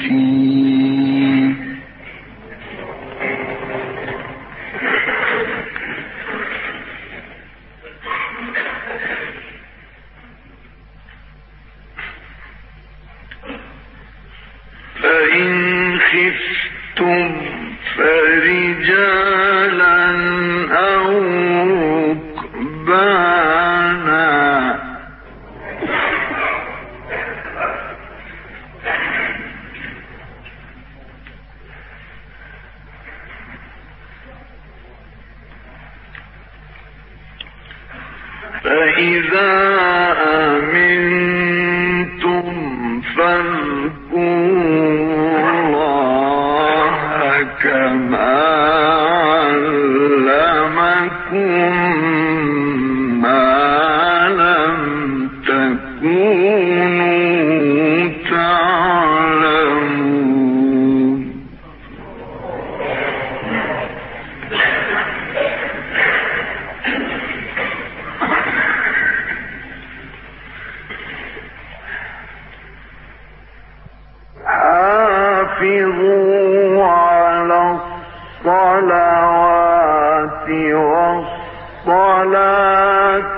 الخالقين فإذا أمنتم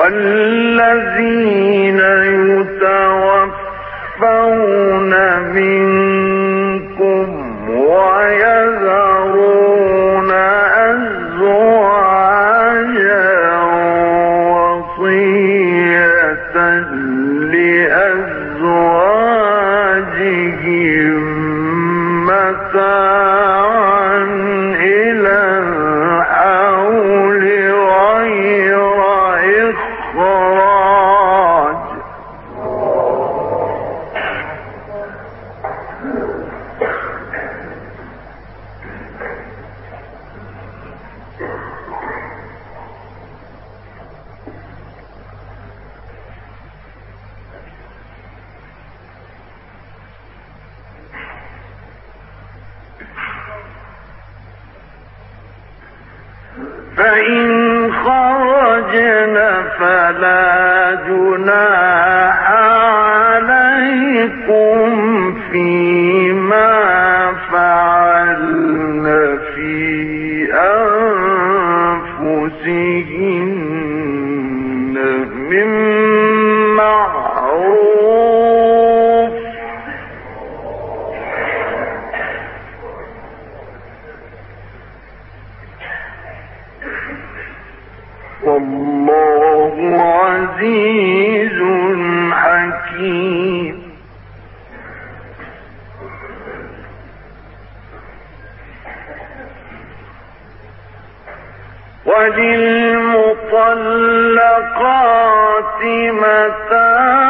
والذي فإن خرجنا فلا جنا وللمطلقات متاع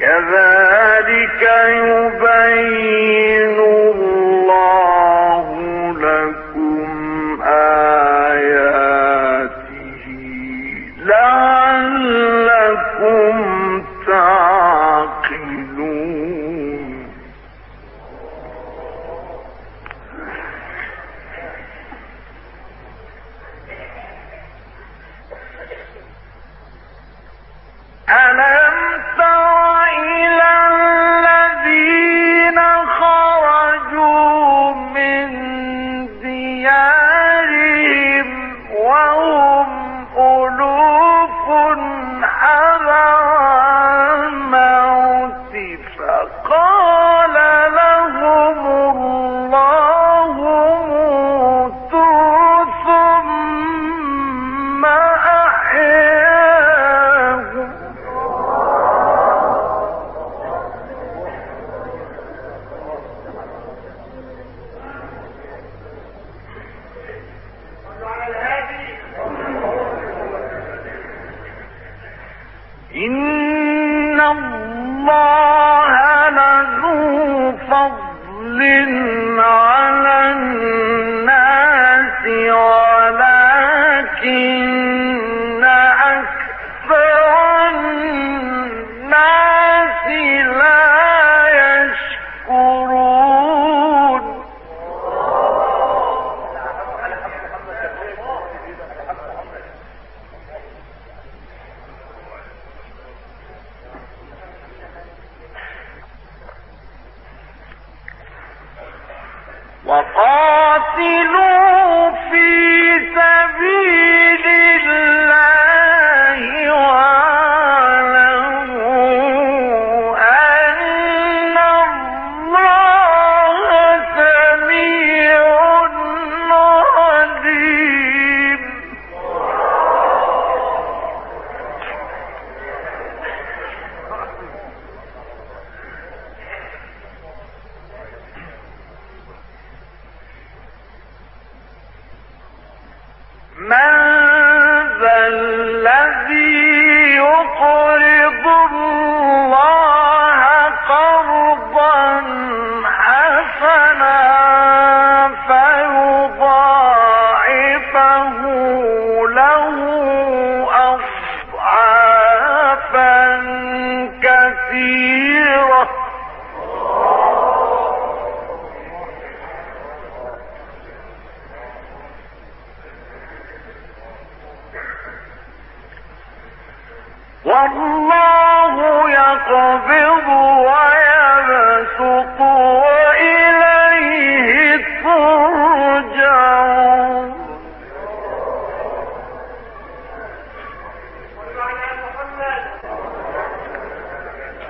كذلك يبين إن الله وقال والله يقبض